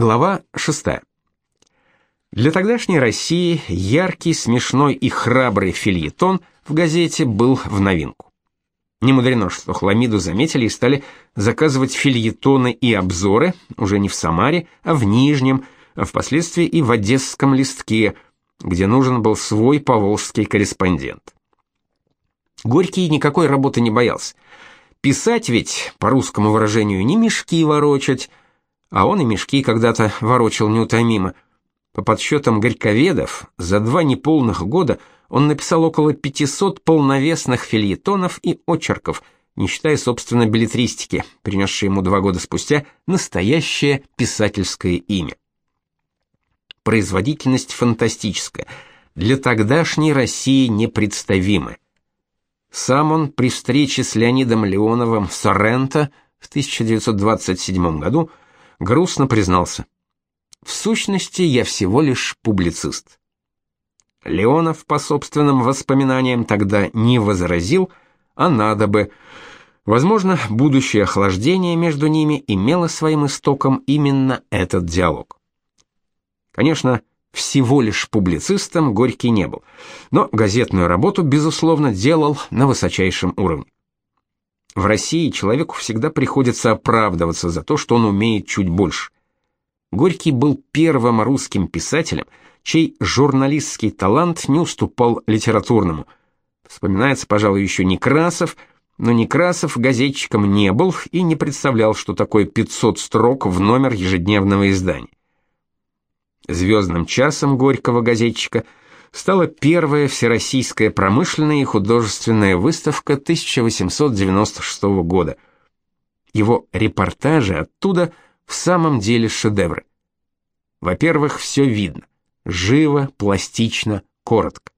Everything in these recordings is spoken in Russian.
Глава 6. Для тогдашней России яркий, смешной и храбрый фильетон в газете был в новинку. Не мудрено, что Хламиду заметили и стали заказывать фильетоны и обзоры уже не в Самаре, а в Нижнем, а впоследствии и в Одесском листке, где нужен был свой поволжский корреспондент. Горький никакой работы не боялся. Писать ведь, по русскому выражению, не мешки ворочать, а он и мешки когда-то ворочал неутомимо. По подсчетам горьковедов, за два неполных года он написал около 500 полновесных фильетонов и очерков, не считая, собственно, билетристики, принесшей ему два года спустя настоящее писательское имя. Производительность фантастическая, для тогдашней России непредставимая. Сам он при встрече с Леонидом Леоновым в Сорренто в 1927 году грустно признался: "В сущности, я всего лишь публицист". Леонов по собственным воспоминаниям тогда не возразил, а надо бы. Возможно, будущее охлаждение между ними имело своим истоком именно этот диалог. Конечно, всего лишь публицистом Горький не был, но газетную работу, безусловно, делал на высочайшем уровне. В России человеку всегда приходится оправдываться за то, что он умеет чуть больше. Горький был первым русским писателем, чей журналистский талант не уступал литературному. Вспоминается, пожалуй, еще Некрасов, но Некрасов газетчиком не был и не представлял, что такое 500 строк в номер ежедневного издания. Звездным часом Горького газетчика стала первая всероссийская промышленная и художественная выставка 1896 года. Его репортажи оттуда в самом деле шедевры. Во-первых, все видно. Живо, пластично, коротко.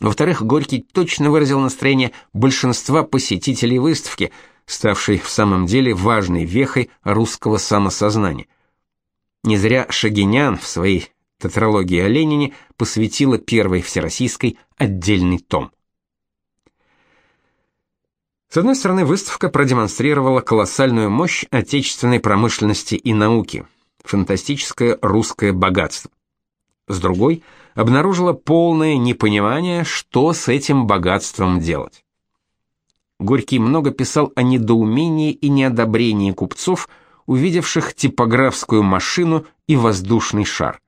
Во-вторых, Горький точно выразил настроение большинства посетителей выставки, ставшей в самом деле важной вехой русского самосознания – не зря Шагинян в своей тетралогии о Ленине посвятила первой всероссийской отдельный том. С одной стороны, выставка продемонстрировала колоссальную мощь отечественной промышленности и науки, фантастическое русское богатство. С другой, обнаружила полное непонимание, что с этим богатством делать. Горький много писал о недоумении и неодобрении купцов – увидевших типографскую машину и воздушный шар.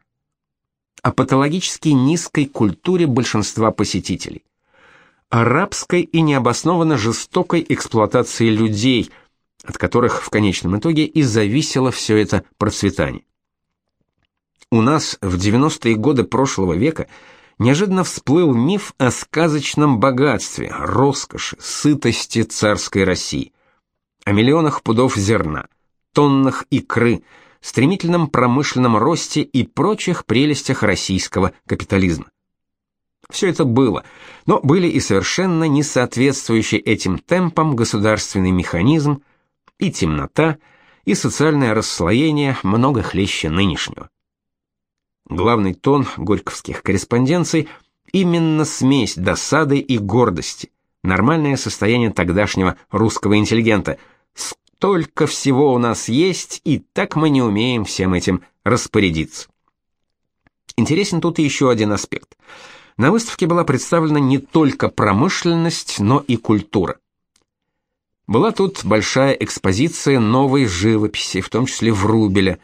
О патологически низкой культуре большинства посетителей. О рабской и необоснованно жестокой эксплуатации людей, от которых в конечном итоге и зависело все это процветание. У нас в 90-е годы прошлого века неожиданно всплыл миф о сказочном богатстве, роскоши, сытости царской России, о миллионах пудов зерна – тоннах икры, стремительном промышленном росте и прочих прелестях российского капитализма. Все это было, но были и совершенно не соответствующие этим темпам государственный механизм, и темнота, и социальное расслоение много хлеще нынешнего. Главный тон горьковских корреспонденций именно смесь досады и гордости, нормальное состояние тогдашнего русского интеллигента – Столько всего у нас есть, и так мы не умеем всем этим распорядиться. Интересен тут еще один аспект. На выставке была представлена не только промышленность, но и культура. Была тут большая экспозиция новой живописи, в том числе Врубеля.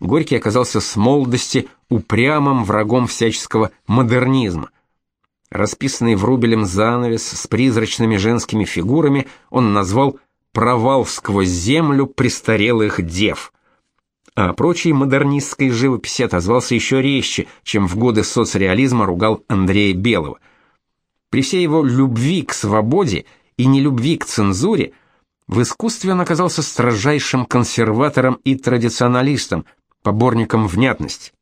Горький оказался с молодости упрямым врагом всяческого модернизма. Расписанный Врубелем занавес с призрачными женскими фигурами он назвал провал сквозь землю престарелых дев. А прочей модернистской живописи отозвался еще резче, чем в годы соцреализма ругал Андрея Белого. При всей его любви к свободе и нелюбви к цензуре, в искусстве он оказался строжайшим консерватором и традиционалистом, поборником внятности.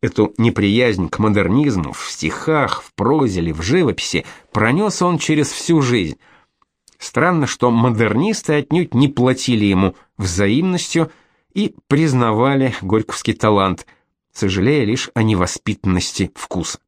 Эту неприязнь к модернизму в стихах, в прозе или в живописи пронес он через всю жизнь – Странно, что модернисты отнюдь не платили ему взаимностью и признавали горьковский талант, сожалея лишь о невоспитанности вкуса.